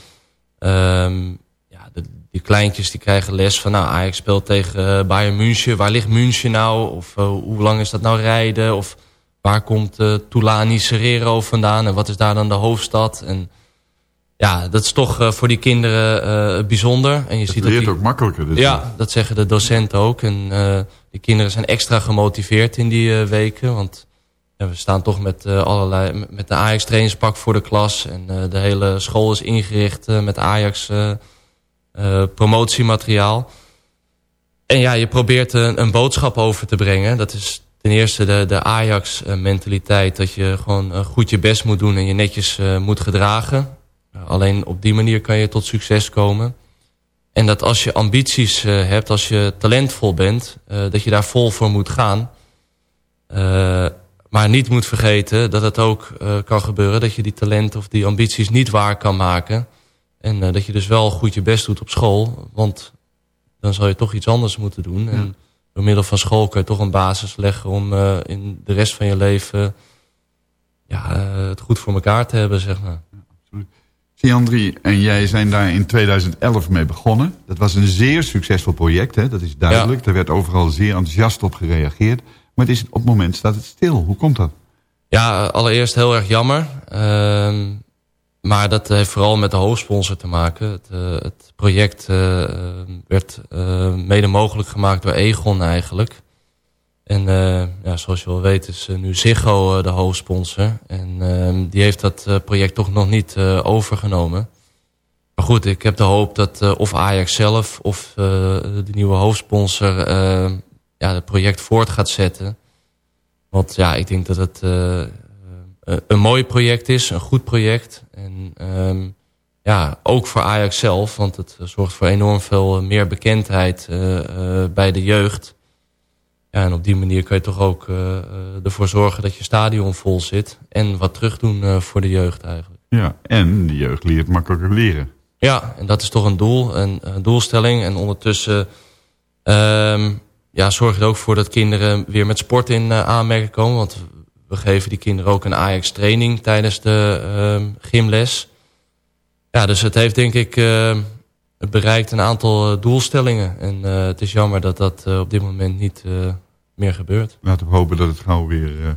S7: Um, die kleintjes die krijgen les van... nou, Ajax speelt tegen uh, Bayern München. Waar ligt München nou? Of uh, hoe lang is dat nou rijden? Of waar komt uh, Tulani Serrero vandaan? En wat is daar dan de hoofdstad? En ja, dat is toch voor die kinderen bijzonder. En je
S6: het
S7: ziet
S6: leert
S7: dat
S6: die, ook makkelijker. Dus
S7: ja, dat zeggen de docenten ook. En die kinderen zijn extra gemotiveerd in die weken. Want ja, we staan toch met allerlei... met de Ajax trainingspak voor de klas. En de hele school is ingericht met Ajax... Uh, promotiemateriaal. En ja, je probeert een, een, boodschap over te brengen. Dat is ten eerste de, de Ajax-mentaliteit. Dat je gewoon uh, goed je best moet doen en je netjes uh, moet gedragen. alleen op die manier kan je tot succes komen. En dat als je ambities hebt, als je talentvol bent... dat je daar vol voor moet gaan. maar niet moet vergeten dat het ook kan gebeuren... dat je die talenten of die ambities niet waar kan maken... En uh, dat je dus wel goed je best doet op school. Want dan zal je toch iets anders moeten doen. Ja. En door middel van school kun je toch een basis leggen... om uh, in de rest van je leven ja, uh, het goed voor elkaar te hebben, zeg maar. Ja.
S6: Siandri en jij zijn daar in 2011 mee begonnen. Dat was een zeer succesvol project, hè? dat is duidelijk. Ja. Er werd overal zeer enthousiast op gereageerd. Maar het is, op het moment staat het stil. Hoe komt dat?
S7: Ja, allereerst heel erg jammer. Uh, maar dat heeft vooral met de hoofdsponsor te maken. Het, uh, het project uh, werd uh, mede mogelijk gemaakt door Egon eigenlijk. En ja, zoals je wel weet is nu Ziggo de hoofdsponsor. En ehm, die heeft dat project toch nog niet overgenomen. Maar goed, ik heb de hoop dat of Ajax zelf of de nieuwe hoofdsponsor ja, het project voort gaat zetten. Want ja, ik denk dat het een mooi project is, een goed project. En um, ja, ook voor Ajax zelf, want het zorgt voor enorm veel meer bekendheid uh, uh, bij de jeugd. Ja, en op die manier kun je toch ook ervoor zorgen dat je stadion vol zit. En wat terug doen voor de jeugd eigenlijk.
S6: Ja, en de jeugd leert makkelijker leren.
S7: Ja, en dat is toch een doel, een, een doelstelling. En ondertussen um, ja, zorg je er ook voor dat kinderen weer met sport in aanmerking komen. Want we geven die kinderen ook een Ajax-training tijdens de ehm, gymles. Ja, dus het heeft denk ik ehm, het bereikt een aantal eh, doelstellingen. En uh, het is jammer dat dat uh, op dit moment niet uh, meer gebeurt.
S6: Laten we hopen dat het gauw weer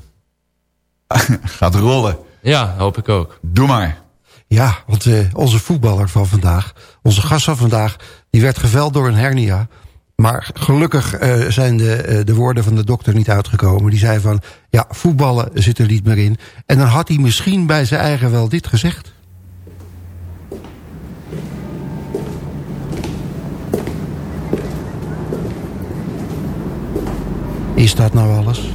S6: gaat rollen.
S7: Ja, hoop ik ook.
S6: Doe maar.
S9: Ja, want onze voetballer van vandaag, onze gast van vandaag... die werd geveld door een hernia. Maar gelukkig zijn de, de woorden van de dokter niet uitgekomen. Die zei van, ja, voetballen zit er niet meer in. En dan had hij misschien bij zijn eigen wel dit gezegd. Is dat nou alles?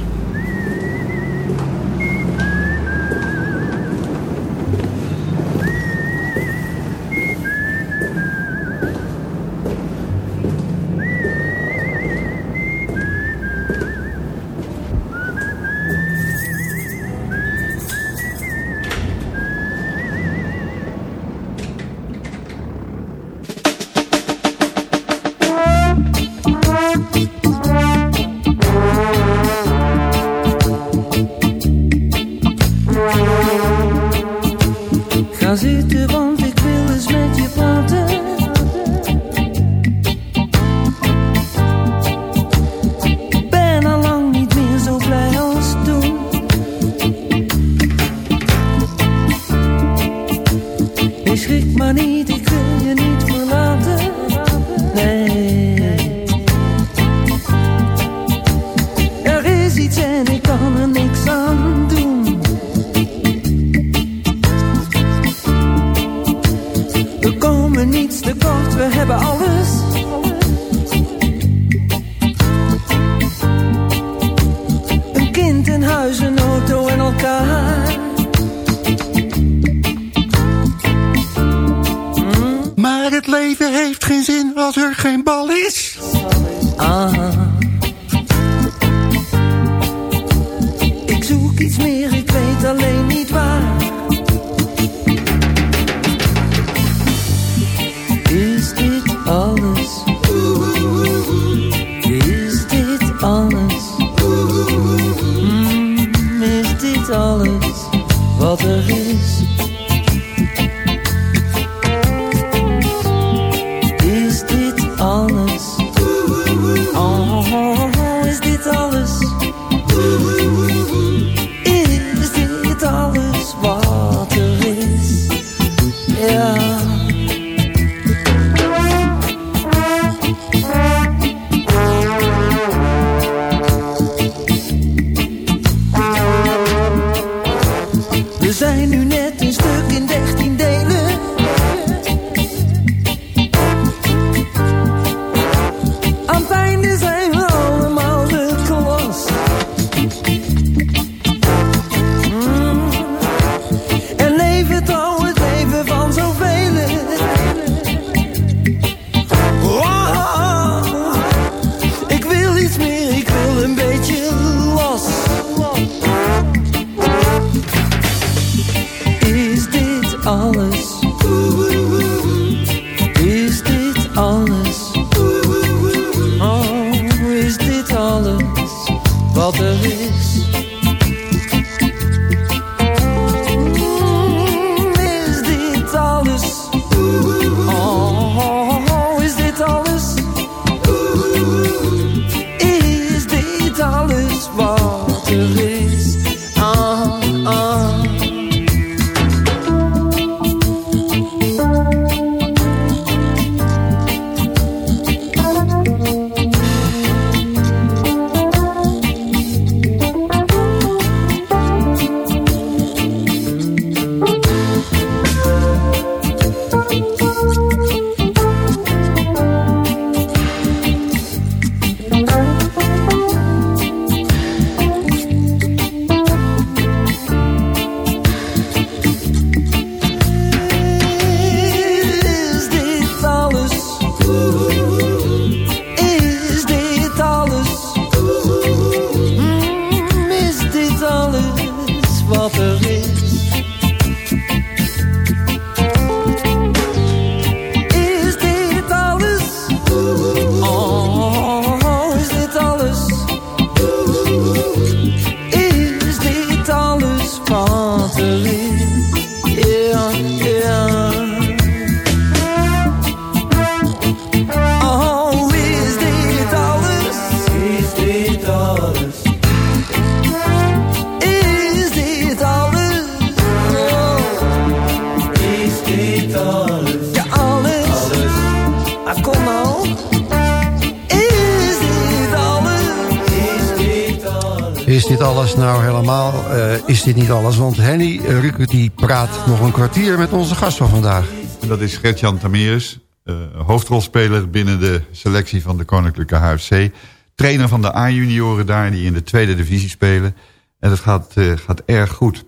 S8: Is dit
S5: niet alles? Want Henny Rukert die praat nog een kwartier met onze gast van vandaag.
S6: En dat is Gert-Jan Tameres, eh, hoofdrolspeler binnen de selectie van de Koninklijke HFC. Trainer van de A-junioren daar, die in de tweede divisie spelen. En dat gaat, eh, gaat erg goed.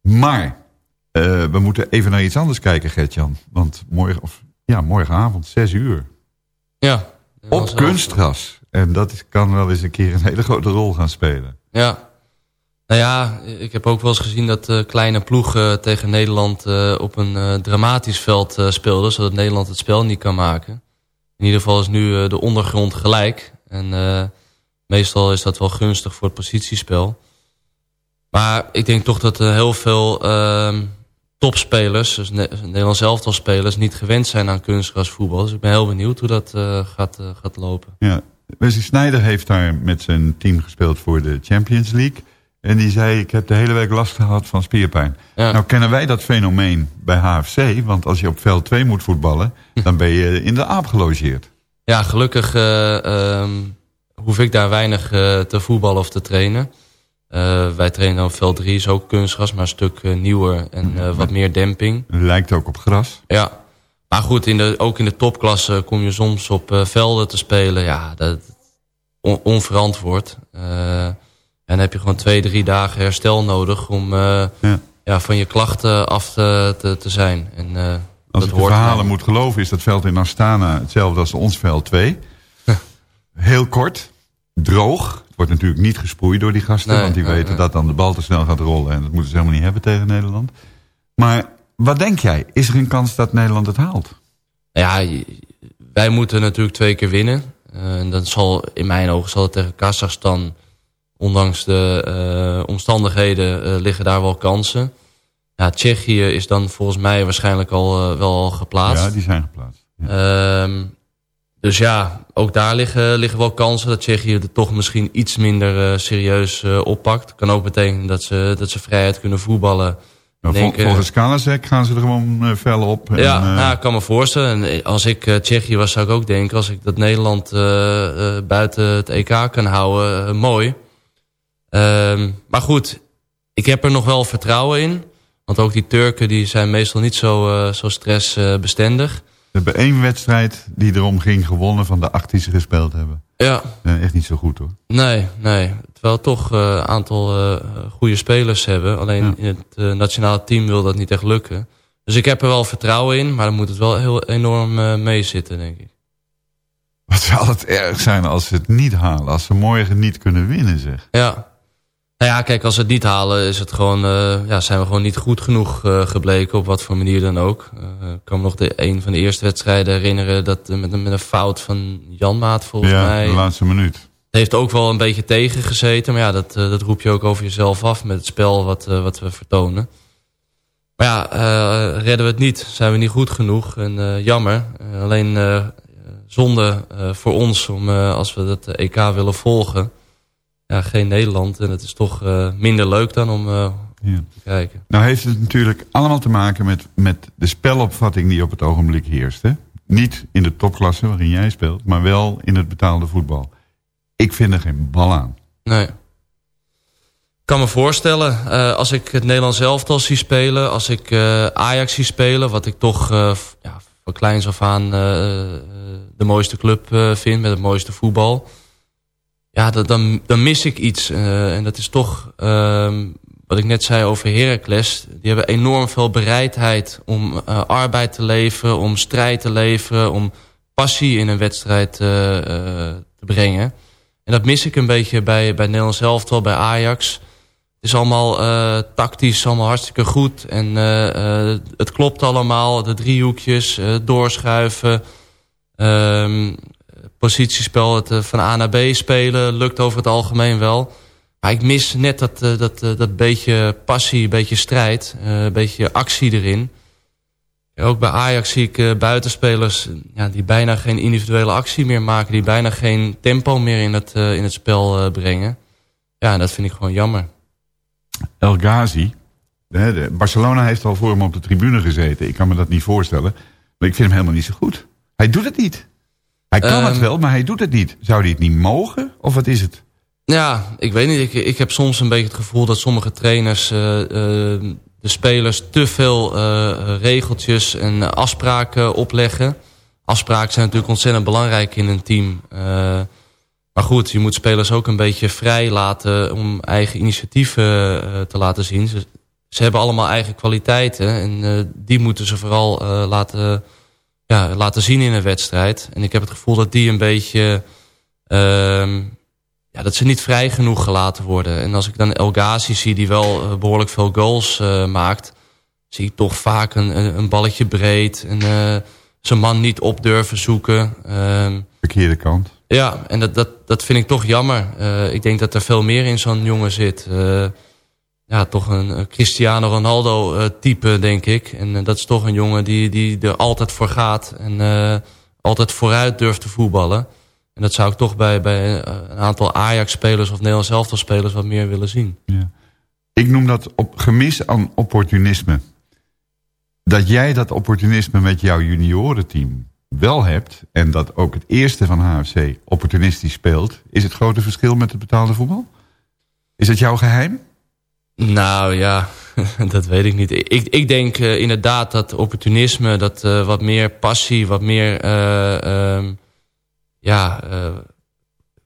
S6: Maar eh, we moeten even naar iets anders kijken, Gert-Jan. Want morgen, of, ja, morgenavond, 6 uur.
S7: Ja.
S6: Op kunstgras. En dat is, kan wel eens een keer een hele grote rol gaan spelen.
S7: Ja. Nou ja, ik heb ook wel eens gezien dat eh, kleine ploegen tegen Nederland eh, op een eh, dramatisch veld eh, speelden. Zodat Nederland het spel niet kan maken. In ieder geval is nu eh, de ondergrond gelijk. En eh, meestal is dat wel gunstig voor het positiespel. Maar ik denk toch dat heel veel ehm, topspelers, dus ne Nederlands elftal spelers, niet gewend zijn aan kunstgrasvoetbal. Dus ik ben heel benieuwd hoe dat eh, gaat, eh, gaat lopen.
S6: Ja. Wesley Sneijder heeft daar met zijn team gespeeld voor de Champions League. En die zei, ik heb de hele week last gehad van spierpijn.
S7: Ja.
S6: Nou kennen wij dat fenomeen bij HFC. Want als je op veld 2 moet voetballen, dan ben je in de aap gelogeerd.
S7: Ja, gelukkig eh, ehm, hoef ik daar weinig eh, te voetballen of te trainen. Eh, wij trainen op veld 3, is ook kunstgras, maar een stuk nieuwer en wat meer demping.
S6: Lijkt ook op gras.
S7: Ja, maar goed, in de, ook in de topklasse kom je soms op velden te spelen. Ja, dat on- onverantwoord. En dan heb je gewoon twee, drie dagen herstel nodig om eh,
S6: Ja.
S7: ja, van je klachten af te, te, te zijn. En, eh,
S6: Als
S7: dat
S6: ik de verhalen moet geloven, is dat veld in Astana hetzelfde als ons veld 2. Heel kort, droog. Het wordt natuurlijk niet gesproeid door die gasten,
S7: Nee,
S6: want die
S7: nee,
S6: weten
S7: nee.
S6: dat dan de bal te snel gaat rollen. En dat moeten ze helemaal niet hebben tegen Nederland. Maar wat denk jij? Is er een kans dat Nederland het haalt?
S7: Ja, wij moeten natuurlijk twee keer winnen. Eh, en dan zal, in mijn ogen zal het tegen Kazachstan, ondanks de eh, omstandigheden, eh, liggen daar wel kansen. Ja, Tsjechië is dan volgens mij waarschijnlijk al eh, wel al geplaatst.
S6: Ja, die zijn geplaatst.
S7: Ehm, dus ja, ook daar liggen, liggen wel kansen dat Tsjechië het toch misschien iets minder serieus eh, oppakt. Kan ook betekenen dat ze, dat ze vrijheid kunnen voetballen.
S6: Nou, vol- volgens Kalazek gaan ze er gewoon eh, fel op. En,
S7: ja, nou, ik kan me voorstellen. En als ik Tsjechië was, zou ik ook denken... als ik dat Nederland buiten het EK kan houden, mooi. Ehm, maar goed, ik heb er nog wel vertrouwen in. Want ook die Turken die zijn meestal niet zo, eh, zo stressbestendig.
S6: Ze hebben één wedstrijd die erom ging gewonnen van de acht die ze gespeeld hebben.
S7: Ja,
S6: Eh, echt niet zo goed hoor.
S7: nee, nee. Terwijl toch een aantal eh, goede spelers hebben. Alleen
S6: Ja.
S7: in het eh, nationale team wil dat niet echt lukken. Dus ik heb er wel vertrouwen in. Maar dan moet het wel heel enorm eh meezitten, denk ik.
S6: Wat zal het erg zijn als ze het niet halen. Als ze morgen niet kunnen winnen zeg.
S7: Ja. Nou ja, kijk, als we het niet halen, is het gewoon, eh, ja, zijn we gewoon niet goed genoeg eh, gebleken, op wat voor manier dan ook. Eh, ik kan me nog de, een van de eerste wedstrijden herinneren, dat met, een- met een fout van Janmaat volgens
S6: ja,
S7: mij.
S6: de laatste minuut.
S7: Het heeft ook wel een beetje tegengezeten, maar ja, dat, dat roep je ook over jezelf af met het spel wat, wat we vertonen. Maar ja, redden we het niet, zijn we niet goed genoeg en jammer. Alleen zonde voor ons, om, als we dat EK willen volgen ja, geen Nederland. En het is toch eh, minder leuk dan om eh,
S6: Ja.
S7: te kijken.
S6: Nou heeft het natuurlijk allemaal te maken met, met de spelopvatting die op het ogenblik heerst. Hè? Niet in de topklasse waarin jij speelt, maar wel in het betaalde voetbal. Ik vind er geen bal aan.
S7: Nee. Ik kan me voorstellen, eh, als ik het Nederlands elftal zie spelen... als ik Ajax zie spelen, wat ik toch v- ja, van kleins af aan... de mooiste club vind, met het mooiste voetbal... ja, dan, dan mis ik iets. Eh, en dat is toch, ehm, wat ik net zei over Heracles... die hebben enorm veel bereidheid om eh, arbeid te leveren... om strijd te leveren, om passie in een wedstrijd eh, te brengen... En dat mis ik een beetje bij, bij Nederlands elftal, bij Ajax. Het is allemaal tactisch, allemaal hartstikke goed. En het klopt allemaal, de driehoekjes, eh, doorschuiven. ehm, positiespel, het eh, van A naar B spelen, lukt over het algemeen wel. Maar ik mis net dat, eh, dat, eh, dat beetje passie, een beetje strijd, een beetje actie erin. Ook bij Ajax zie ik buitenspelers ja, die bijna geen individuele actie meer maken. Die bijna geen tempo meer in het, in het spel brengen. Ja, en dat vind ik gewoon jammer.
S6: El Ghazi, Barcelona heeft al voor hem op de tribune gezeten. Ik kan me dat niet voorstellen. ik vind hem helemaal niet zo goed. Hij doet het niet. Hij kan het
S7: Ehm.
S6: wel, maar hij doet het niet. Zou hij het niet mogen? Of wat is het?
S7: Ja, ik weet niet. Ik, ik heb soms een beetje het gevoel dat sommige trainers eh, eh, de spelers te veel eh, regeltjes en afspraken opleggen. Afspraken zijn natuurlijk ontzettend belangrijk in een team. Maar goed, je moet spelers ook een beetje vrij laten om eigen initiatieven te laten zien. Ze, ze hebben allemaal eigen kwaliteiten en die moeten ze vooral laten, ja, laten zien in een wedstrijd. En ik heb het gevoel dat die een beetje... ehm, ja, dat ze niet vrij genoeg gelaten worden. En als ik dan El Ghazi zie, die wel eh, behoorlijk veel goals eh, maakt... zie ik toch vaak een, een balletje breed. En uh, zijn man niet op durven zoeken. Ehm,
S6: Verkeerde kant.
S7: ja, en dat, dat, dat vind ik toch jammer. Uh, ik denk dat er veel meer in zo'n jongen zit. Ja, toch een, een Cristiano Ronaldo uh, type, denk ik. En dat is toch een jongen die, die er altijd voor gaat. En altijd vooruit durft te voetballen. En dat zou ik toch bij, bij een aantal Ajax-spelers of Nederlands elftal-spelers wat meer willen zien.
S6: Ja. Ik noem dat op, gemis aan opportunisme. Dat jij dat opportunisme met jouw juniorenteam wel hebt... en dat ook het eerste van HFC opportunistisch speelt... is het grote verschil met het betaalde voetbal? Is dat jouw geheim?
S7: Nou ja, dat weet ik niet. Ik, ik denk uh, inderdaad dat opportunisme, dat uh, wat meer passie, wat meer... Uh, um, ja,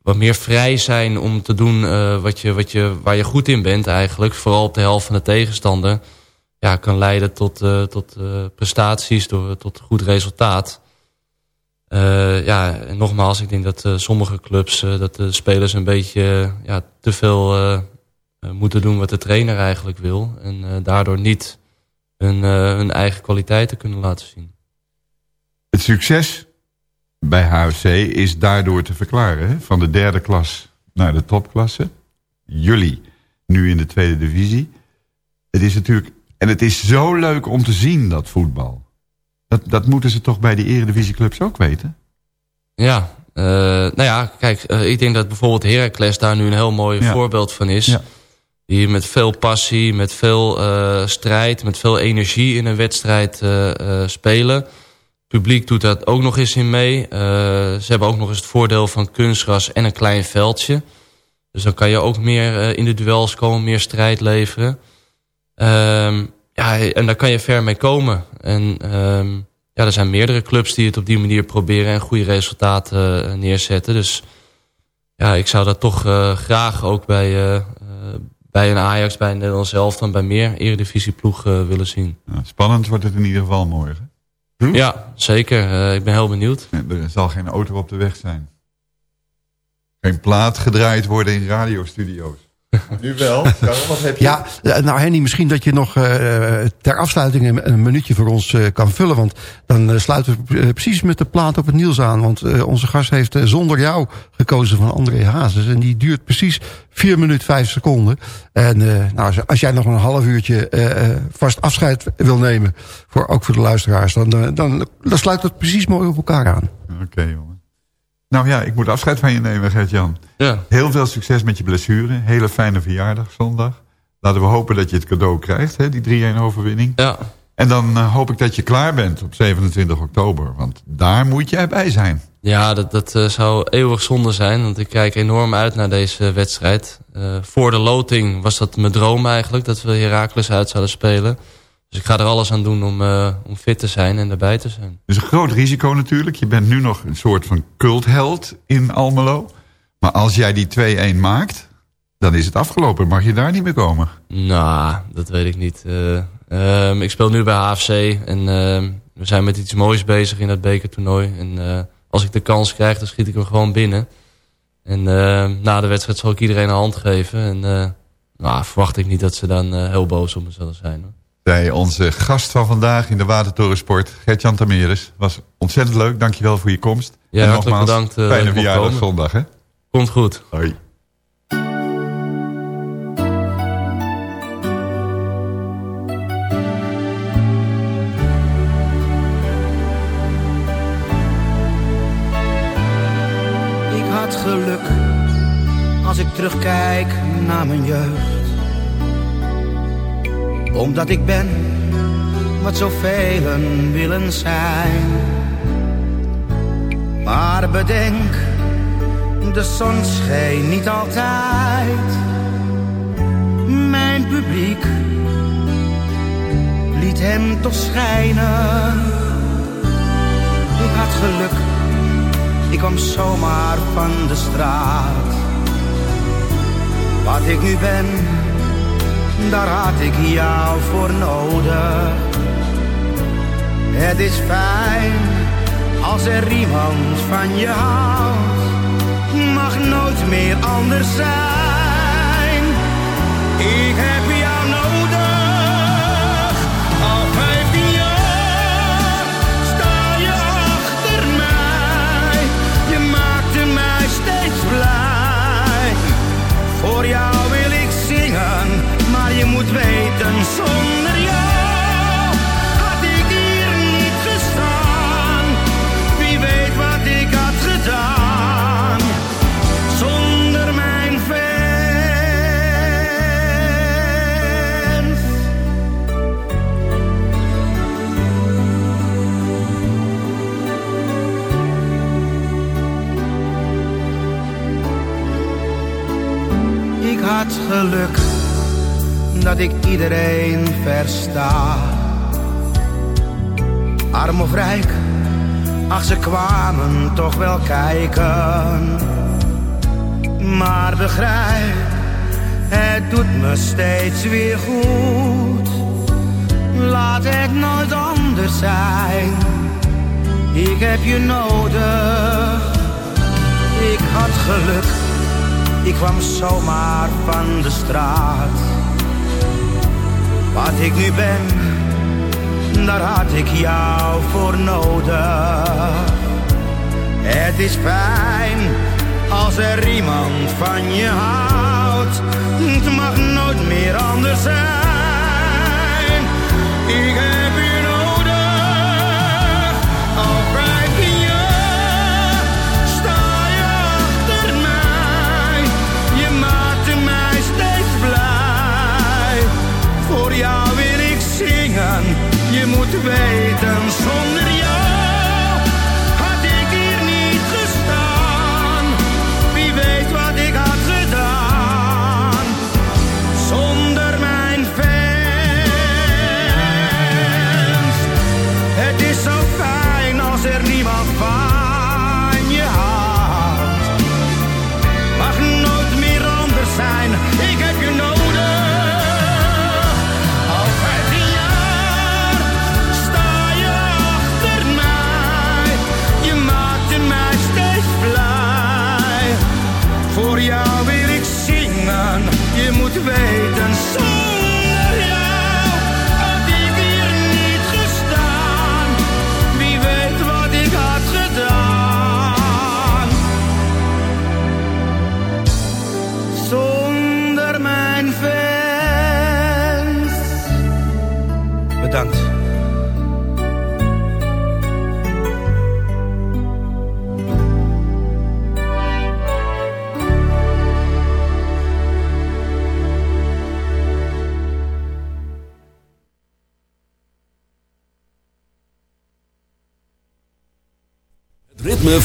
S7: wat meer vrij zijn om te doen wat je, wat je, waar je goed in bent eigenlijk. Vooral op de helft van de tegenstander. Ja, kan leiden tot, tot prestaties, door, tot goed resultaat. Ja, en nogmaals, ik denk dat sommige clubs, dat de spelers een beetje ja, te veel moeten doen wat de trainer eigenlijk wil. En daardoor niet hun, hun eigen kwaliteiten kunnen laten zien.
S6: Het succes bij HFC is daardoor te verklaren. Hè? Van de derde klas naar de topklasse. Jullie nu in de tweede divisie. Het is natuurlijk, en het is zo leuk om te zien, dat voetbal. Dat, dat moeten ze toch bij die eredivisieclubs ook weten?
S7: Ja, uh, nou ja, kijk, uh, ik denk dat bijvoorbeeld Heracles daar nu een heel mooi ja. voorbeeld van is. Ja. Die met veel passie, met veel uh, strijd, met veel energie in een wedstrijd spelen. Het publiek doet dat ook nog eens in mee. ze hebben ook nog eens het voordeel van kunstgras en een klein veldje. Dus dan kan je ook meer in de duels komen, meer strijd leveren. Ehm, ja, en daar kan je ver mee komen. En um, ja, er zijn meerdere clubs die het op die manier proberen... en goede resultaten neerzetten. Dus ja, ik zou dat toch graag ook bij, bij een Ajax, bij een Nederlands zelf... dan bij meer eredivisieploeg willen zien.
S6: Spannend wordt het in ieder geval morgen.
S7: Hm? Ja, zeker. ik ben heel benieuwd.
S6: Er zal geen auto op de weg zijn. Geen plaat gedraaid worden in radiostudio's. Nu wel. Wat heb je?
S5: Ja, nou Henny, misschien dat je nog uh, ter afsluiting een, een minuutje voor ons uh, kan vullen. Want dan uh, sluiten we precies met de plaat op het nieuws aan. Want onze gast heeft zonder jou gekozen van André Hazes. En die duurt precies 4 minuten 5 seconden. En nou, als jij nog een half uurtje vast afscheid wil nemen, voor, ook voor de luisteraars... dan, dan, dan sluit het precies mooi op elkaar aan.
S6: Oké, okay, jongen. Nou ja, ik moet afscheid van je nemen, Gert-Jan.
S7: Ja.
S6: Heel veel succes met je blessure. Hele fijne verjaardag zondag. Laten we hopen dat je het cadeau krijgt, hè, die 3-1 overwinning.
S7: Ja.
S6: En dan uh, hoop ik dat je klaar bent op 27 oktober. Want daar moet jij bij zijn.
S7: Ja, dat, dat uh, zou eeuwig zonde zijn. Want ik kijk enorm uit naar deze wedstrijd. Uh, voor de loting was dat mijn droom eigenlijk. Dat we Heracles uit zouden spelen. Dus ik ga er alles aan doen om, uh, om fit te zijn en erbij te zijn.
S6: Dus een groot risico natuurlijk. Je bent nu nog een soort van cultheld in Almelo. Maar als jij die 2-1 maakt, dan is het afgelopen. Mag je daar niet meer komen?
S7: Nou, dat weet ik niet. Uh, uh, ik speel nu bij HFC en we zijn met iets moois bezig in dat bekertoernooi. En als ik de kans krijg, dan schiet ik hem gewoon binnen. En na de wedstrijd zal ik iedereen een hand geven. En nou, verwacht ik niet dat ze dan heel boos op me zullen zijn. Hoor
S6: zei onze gast van vandaag in de Watertorensport, Gert-Jan Tameres. Was ontzettend leuk, dankjewel voor je komst.
S7: Ja,
S6: en
S7: hartelijk bedankt. Uh,
S6: fijne verjaardag zondag, hè?
S7: Komt goed.
S6: Hoi.
S8: Ik had geluk als ik terugkijk naar mijn jeugd omdat ik ben
S10: wat zoveel willen zijn. Maar bedenk, de zon scheen niet altijd. Mijn publiek liet hem toch schijnen. Ik had geluk, ik kwam zomaar van de straat. Wat ik nu ben, daar had ik jou voor nodig. Het is fijn als er iemand van je houdt, mag nooit meer anders zijn. Ik heb geluk dat ik iedereen versta. Arm of rijk, ach ze kwamen toch wel kijken. Maar begrijp, het doet me steeds weer goed. Laat het nooit anders zijn. Ik heb je nodig. Ik had geluk, ik kwam zomaar van de straat. Wat ik nu ben, daar had ik jou voor nodig. Het is fijn als er iemand van je houdt. Het mag nooit meer anders zijn.